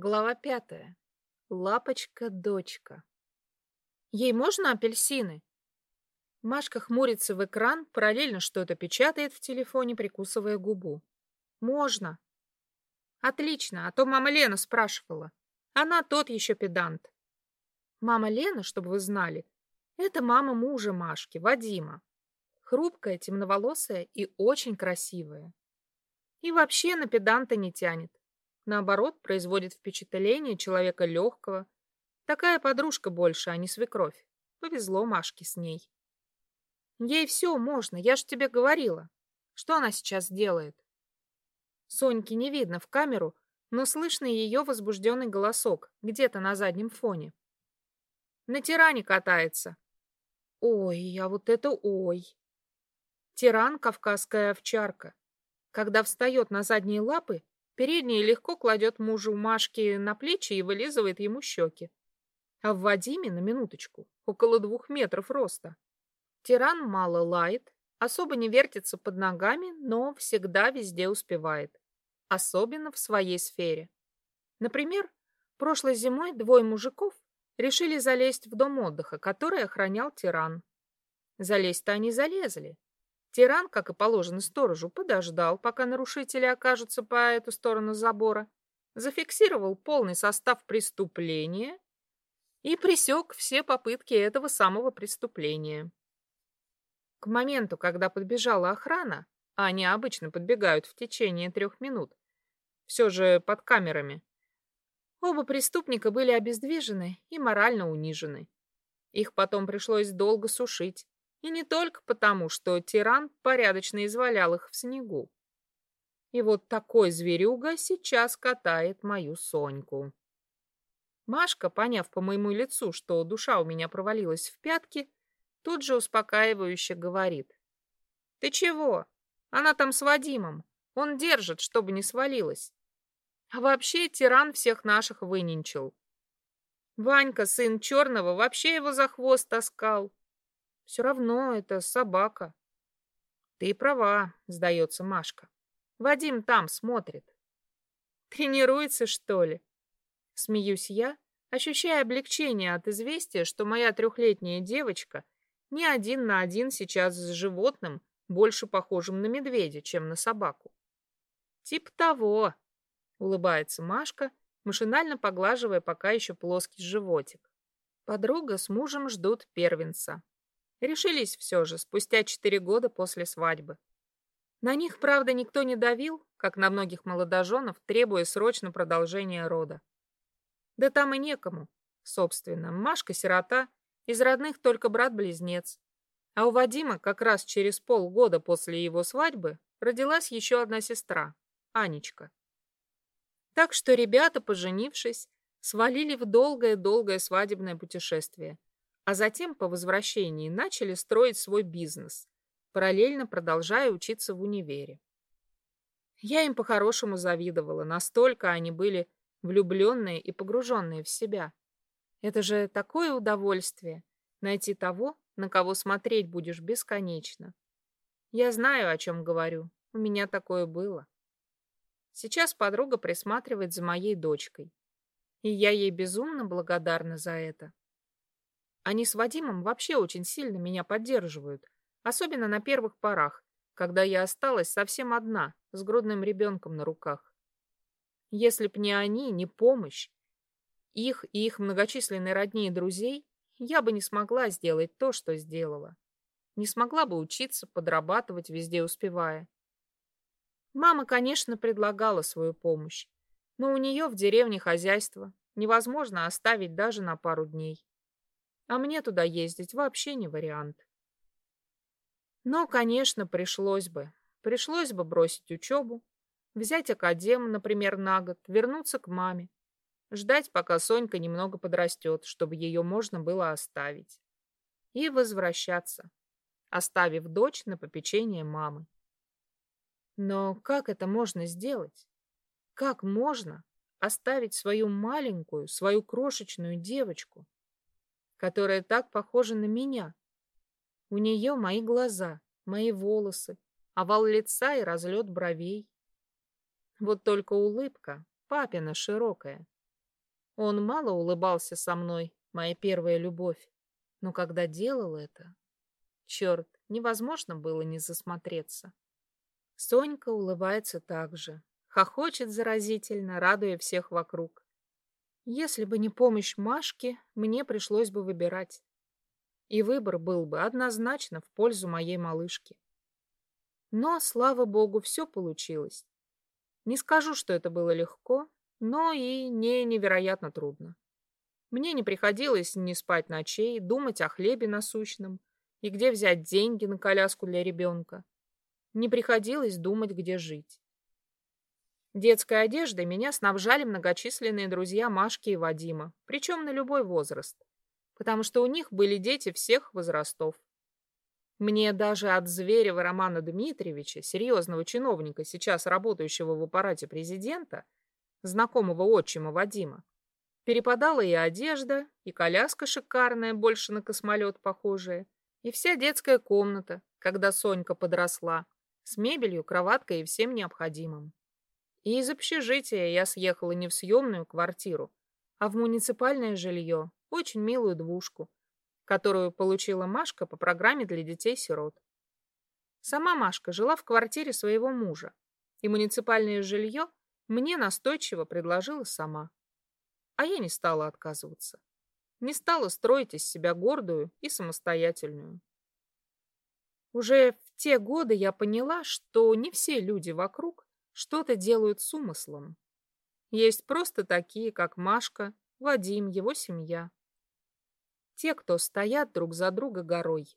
Глава пятая. Лапочка-дочка. Ей можно апельсины? Машка хмурится в экран, параллельно что-то печатает в телефоне, прикусывая губу. Можно. Отлично, а то мама Лена спрашивала. Она тот еще педант. Мама Лена, чтобы вы знали, это мама мужа Машки, Вадима. Хрупкая, темноволосая и очень красивая. И вообще на педанта не тянет. Наоборот, производит впечатление человека легкого. Такая подружка больше, а не свекровь. Повезло Машке с ней. Ей все можно, я ж тебе говорила. Что она сейчас делает? Соньки не видно в камеру, но слышно ее возбужденный голосок где-то на заднем фоне. На тиране катается. Ой, а вот это ой. Тиран — кавказская овчарка. Когда встает на задние лапы, Передний легко кладет мужу Машки на плечи и вылизывает ему щеки. А в Вадиме, на минуточку, около двух метров роста. Тиран мало лает, особо не вертится под ногами, но всегда везде успевает. Особенно в своей сфере. Например, прошлой зимой двое мужиков решили залезть в дом отдыха, который охранял тиран. Залезть-то они залезли, Тиран, как и положено сторожу, подождал, пока нарушители окажутся по эту сторону забора, зафиксировал полный состав преступления и пресек все попытки этого самого преступления. К моменту, когда подбежала охрана, а они обычно подбегают в течение трех минут, все же под камерами, оба преступника были обездвижены и морально унижены. Их потом пришлось долго сушить, и не только потому, что тиран порядочно извалял их в снегу. И вот такой зверюга сейчас катает мою Соньку. Машка, поняв по моему лицу, что душа у меня провалилась в пятки, тут же успокаивающе говорит. «Ты чего? Она там с Вадимом. Он держит, чтобы не свалилась. А вообще тиран всех наших выненчил. Ванька, сын Черного, вообще его за хвост таскал. Все равно это собака. Ты права, сдается Машка. Вадим там смотрит. Тренируется, что ли? Смеюсь я, ощущая облегчение от известия, что моя трехлетняя девочка не один на один сейчас с животным, больше похожим на медведя, чем на собаку. Тип того, улыбается Машка, машинально поглаживая пока еще плоский животик. Подруга с мужем ждут первенца. Решились все же, спустя четыре года после свадьбы. На них, правда, никто не давил, как на многих молодоженов, требуя срочно продолжения рода. Да там и некому. Собственно, Машка сирота, из родных только брат-близнец. А у Вадима как раз через полгода после его свадьбы родилась еще одна сестра, Анечка. Так что ребята, поженившись, свалили в долгое-долгое свадебное путешествие а затем по возвращении начали строить свой бизнес, параллельно продолжая учиться в универе. Я им по-хорошему завидовала, настолько они были влюбленные и погруженные в себя. Это же такое удовольствие — найти того, на кого смотреть будешь бесконечно. Я знаю, о чем говорю. У меня такое было. Сейчас подруга присматривает за моей дочкой. И я ей безумно благодарна за это. Они с Вадимом вообще очень сильно меня поддерживают, особенно на первых порах, когда я осталась совсем одна, с грудным ребенком на руках. Если б не они, не помощь, их и их многочисленные родни и друзей, я бы не смогла сделать то, что сделала. Не смогла бы учиться, подрабатывать, везде успевая. Мама, конечно, предлагала свою помощь, но у нее в деревне хозяйство невозможно оставить даже на пару дней. А мне туда ездить вообще не вариант. Но, конечно, пришлось бы. Пришлось бы бросить учебу, взять академ, например, на год, вернуться к маме, ждать, пока Сонька немного подрастет, чтобы ее можно было оставить. И возвращаться, оставив дочь на попечение мамы. Но как это можно сделать? Как можно оставить свою маленькую, свою крошечную девочку? Которая так похожа на меня. У нее мои глаза, мои волосы, овал лица и разлет бровей. Вот только улыбка, папина широкая, Он мало улыбался со мной, моя первая любовь. Но когда делал это... Черт, невозможно было не засмотреться. Сонька улыбается так же, хохочет заразительно, радуя всех вокруг. Если бы не помощь Машки, мне пришлось бы выбирать. И выбор был бы однозначно в пользу моей малышки. Но, слава богу, все получилось. Не скажу, что это было легко, но и не невероятно трудно. Мне не приходилось не спать ночей, думать о хлебе насущном и где взять деньги на коляску для ребенка. Не приходилось думать, где жить. Детской одеждой меня снабжали многочисленные друзья Машки и Вадима, причем на любой возраст, потому что у них были дети всех возрастов. Мне даже от Зверева Романа Дмитриевича, серьезного чиновника, сейчас работающего в аппарате президента, знакомого отчима Вадима, перепадала и одежда, и коляска шикарная, больше на космолет похожая, и вся детская комната, когда Сонька подросла, с мебелью, кроваткой и всем необходимым. И из общежития я съехала не в съемную квартиру, а в муниципальное жилье, очень милую двушку, которую получила Машка по программе для детей-сирот. Сама Машка жила в квартире своего мужа, и муниципальное жилье мне настойчиво предложила сама. А я не стала отказываться. Не стала строить из себя гордую и самостоятельную. Уже в те годы я поняла, что не все люди вокруг что-то делают с умыслом. Есть просто такие, как Машка, Вадим, его семья. Те, кто стоят друг за друга горой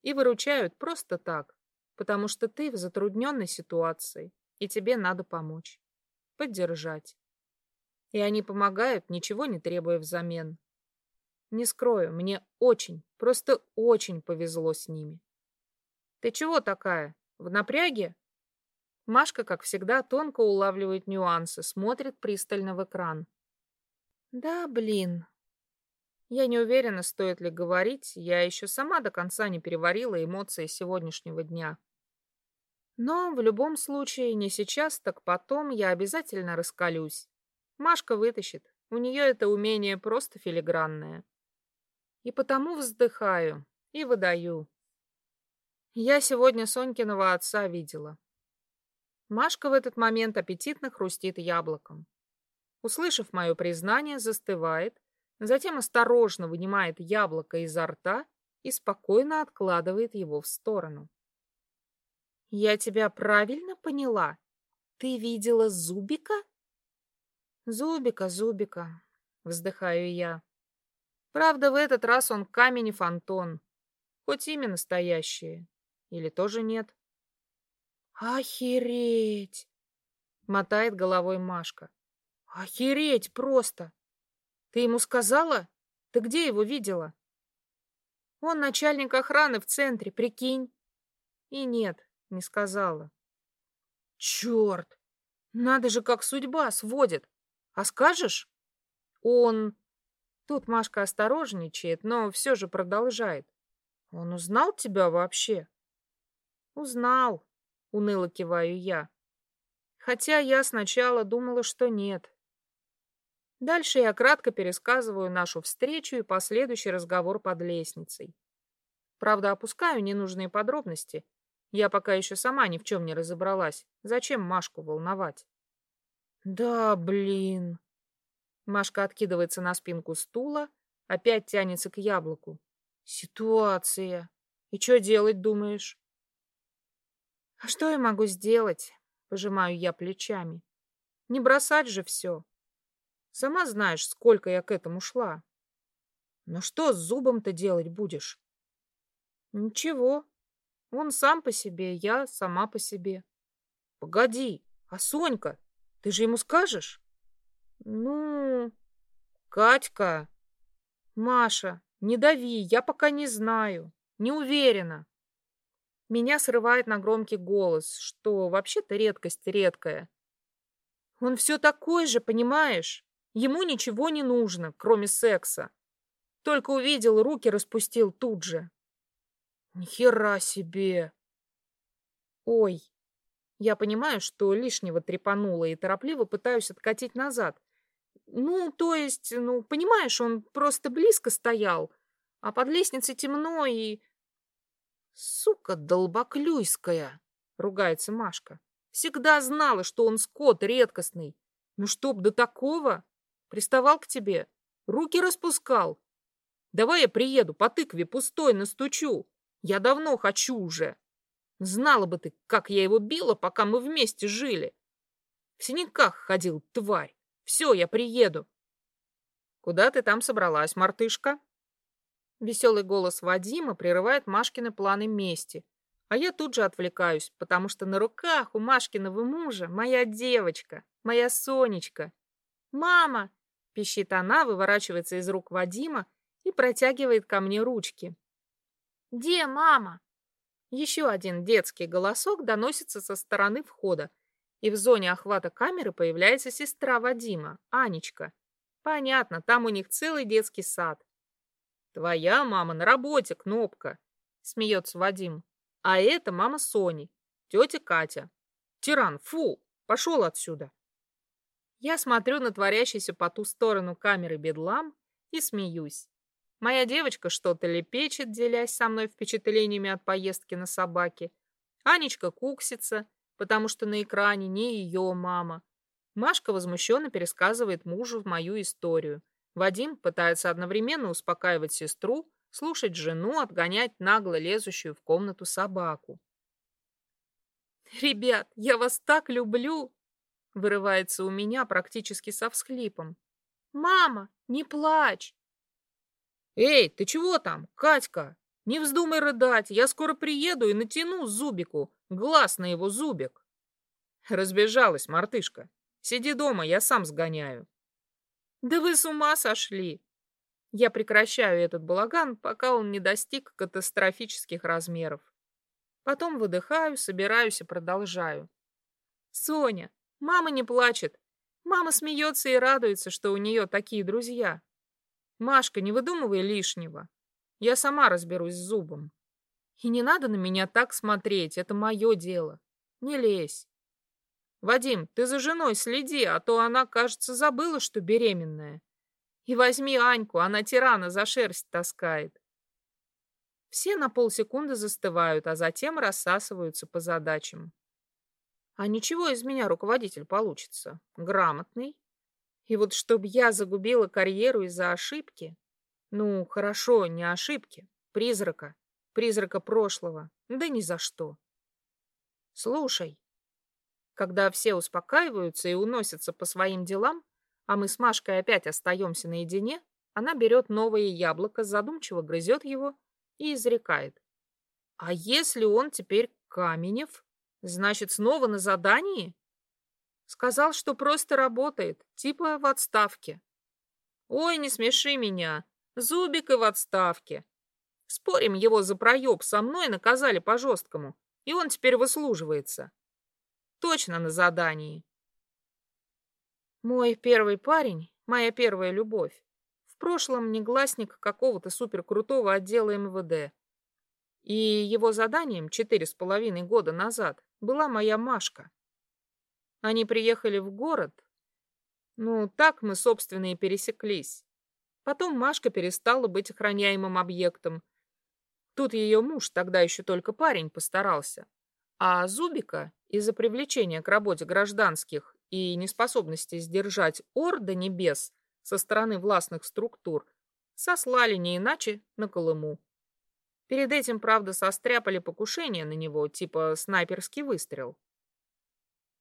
и выручают просто так, потому что ты в затрудненной ситуации, и тебе надо помочь, поддержать. И они помогают, ничего не требуя взамен. Не скрою, мне очень, просто очень повезло с ними. Ты чего такая? В напряге? Машка, как всегда, тонко улавливает нюансы, смотрит пристально в экран. Да, блин. Я не уверена, стоит ли говорить, я еще сама до конца не переварила эмоции сегодняшнего дня. Но в любом случае, не сейчас, так потом я обязательно раскалюсь. Машка вытащит, у нее это умение просто филигранное. И потому вздыхаю и выдаю. Я сегодня Сонькиного отца видела. Машка в этот момент аппетитно хрустит яблоком. Услышав мое признание, застывает, затем осторожно вынимает яблоко изо рта и спокойно откладывает его в сторону. «Я тебя правильно поняла? Ты видела Зубика?» «Зубика, Зубика», — вздыхаю я. Правда, в этот раз он камень и фантон. Хоть имя настоящее. Или тоже нет? «Охереть!» — мотает головой Машка. «Охереть просто! Ты ему сказала? Ты где его видела?» «Он начальник охраны в центре, прикинь!» И нет, не сказала. «Черт! Надо же, как судьба сводит! А скажешь?» «Он...» Тут Машка осторожничает, но все же продолжает. «Он узнал тебя вообще?» «Узнал», Уныло киваю я. Хотя я сначала думала, что нет. Дальше я кратко пересказываю нашу встречу и последующий разговор под лестницей. Правда, опускаю ненужные подробности. Я пока еще сама ни в чем не разобралась. Зачем Машку волновать? Да, блин. Машка откидывается на спинку стула, опять тянется к яблоку. Ситуация. И что делать, думаешь? А что я могу сделать? Пожимаю я плечами. Не бросать же все. Сама знаешь, сколько я к этому шла. Но что с зубом-то делать будешь? Ничего. Он сам по себе, я сама по себе. Погоди, а Сонька? Ты же ему скажешь? Ну, Катька. Маша, не дави, я пока не знаю. Не уверена. Меня срывает на громкий голос, что вообще-то редкость редкая. Он все такой же, понимаешь? Ему ничего не нужно, кроме секса. Только увидел, руки распустил тут же. Нихера себе! Ой, я понимаю, что лишнего трепанула и торопливо пытаюсь откатить назад. Ну, то есть, ну, понимаешь, он просто близко стоял, а под лестницей темно и... Сука долбоклюйская, ругается Машка. Всегда знала, что он скот редкостный. Ну, чтоб до такого? Приставал к тебе, руки распускал. Давай я приеду, по тыкве пустой настучу. Я давно хочу уже. Знала бы ты, как я его била, пока мы вместе жили. В синяках ходил, тварь. Все, я приеду. Куда ты там собралась, мартышка? Веселый голос Вадима прерывает Машкины планы мести. А я тут же отвлекаюсь, потому что на руках у Машкиного мужа моя девочка, моя Сонечка. «Мама!» — пищит она, выворачивается из рук Вадима и протягивает ко мне ручки. «Где мама?» Еще один детский голосок доносится со стороны входа, и в зоне охвата камеры появляется сестра Вадима, Анечка. Понятно, там у них целый детский сад. «Твоя мама на работе, Кнопка!» — смеется Вадим. «А это мама Сони, тетя Катя. Тиран, фу, пошел отсюда!» Я смотрю на творящийся по ту сторону камеры бедлам и смеюсь. Моя девочка что-то лепечет, делясь со мной впечатлениями от поездки на собаке. Анечка куксится, потому что на экране не ее мама. Машка возмущенно пересказывает мужу мою историю. Вадим пытается одновременно успокаивать сестру, слушать жену, отгонять нагло лезущую в комнату собаку. «Ребят, я вас так люблю!» Вырывается у меня практически со всхлипом. «Мама, не плачь!» «Эй, ты чего там, Катька? Не вздумай рыдать, я скоро приеду и натяну зубику, глаз на его зубик». Разбежалась мартышка. «Сиди дома, я сам сгоняю». «Да вы с ума сошли!» Я прекращаю этот балаган, пока он не достиг катастрофических размеров. Потом выдыхаю, собираюсь и продолжаю. «Соня, мама не плачет. Мама смеется и радуется, что у нее такие друзья. Машка, не выдумывай лишнего. Я сама разберусь с зубом. И не надо на меня так смотреть, это мое дело. Не лезь. Вадим, ты за женой следи, а то она, кажется, забыла, что беременная. И возьми Аньку, она тирана за шерсть таскает. Все на полсекунды застывают, а затем рассасываются по задачам. А ничего из меня руководитель получится. Грамотный, и вот чтобы я загубила карьеру из-за ошибки, ну, хорошо, не ошибки, призрака, призрака прошлого, да ни за что. Слушай, когда все успокаиваются и уносятся по своим делам, а мы с Машкой опять остаемся наедине, она берет новое яблоко, задумчиво грызет его и изрекает. А если он теперь Каменев, значит, снова на задании? Сказал, что просто работает, типа в отставке. Ой, не смеши меня. Зубик и в отставке. Спорим, его за проеб со мной наказали по-жесткому, и он теперь выслуживается. Точно на задании. Мой первый парень, моя первая любовь, в прошлом негласник какого-то суперкрутого отдела МВД. И его заданием четыре с половиной года назад была моя Машка. Они приехали в город. Ну, так мы, собственно, и пересеклись. Потом Машка перестала быть охраняемым объектом. Тут ее муж, тогда еще только парень, постарался. А Зубика из-за привлечения к работе гражданских и неспособности сдержать орда небес со стороны властных структур сослали не иначе на Колыму. Перед этим, правда, состряпали покушение на него, типа снайперский выстрел.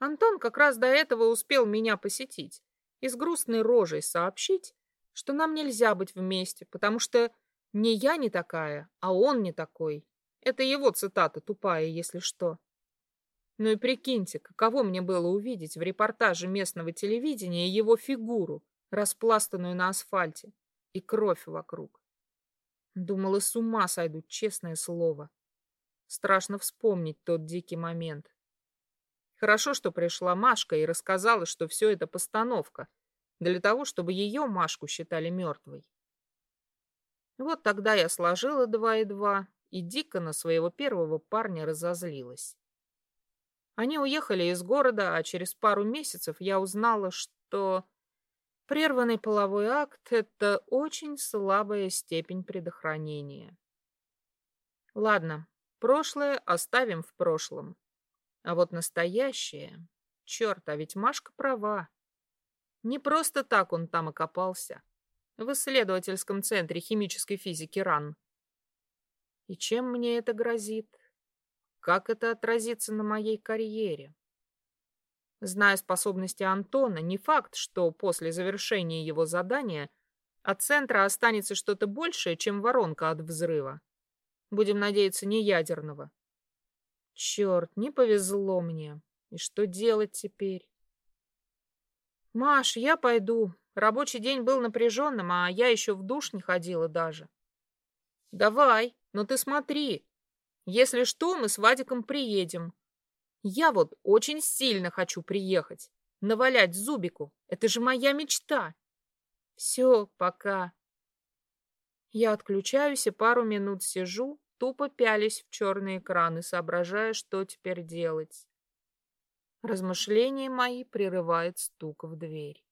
Антон как раз до этого успел меня посетить и с грустной рожей сообщить, что нам нельзя быть вместе, потому что не я не такая, а он не такой. Это его цитата тупая, если что. Ну и прикиньте, каково мне было увидеть в репортаже местного телевидения его фигуру, распластанную на асфальте, и кровь вокруг. Думала, с ума сойду, честное слово. Страшно вспомнить тот дикий момент. Хорошо, что пришла Машка и рассказала, что все это постановка, для того, чтобы ее Машку считали мертвой. Вот тогда я сложила два и два и дико на своего первого парня разозлилась. Они уехали из города, а через пару месяцев я узнала, что... Прерванный половой акт — это очень слабая степень предохранения. Ладно, прошлое оставим в прошлом. А вот настоящее... Черт, а ведь Машка права. Не просто так он там окопался. В исследовательском центре химической физики РАН. И чем мне это грозит? Как это отразится на моей карьере? Зная способности Антона, не факт, что после завершения его задания от центра останется что-то большее, чем воронка от взрыва. Будем надеяться, не ядерного. Черт, не повезло мне. И что делать теперь? Маш, я пойду. Рабочий день был напряженным, а я еще в душ не ходила даже. Давай, но ты смотри. Если что, мы с Вадиком приедем. Я вот очень сильно хочу приехать. Навалять Зубику. Это же моя мечта. Все, пока. Я отключаюсь и пару минут сижу, тупо пялись в черные экраны, соображая, что теперь делать. Размышления мои прерывает стук в дверь.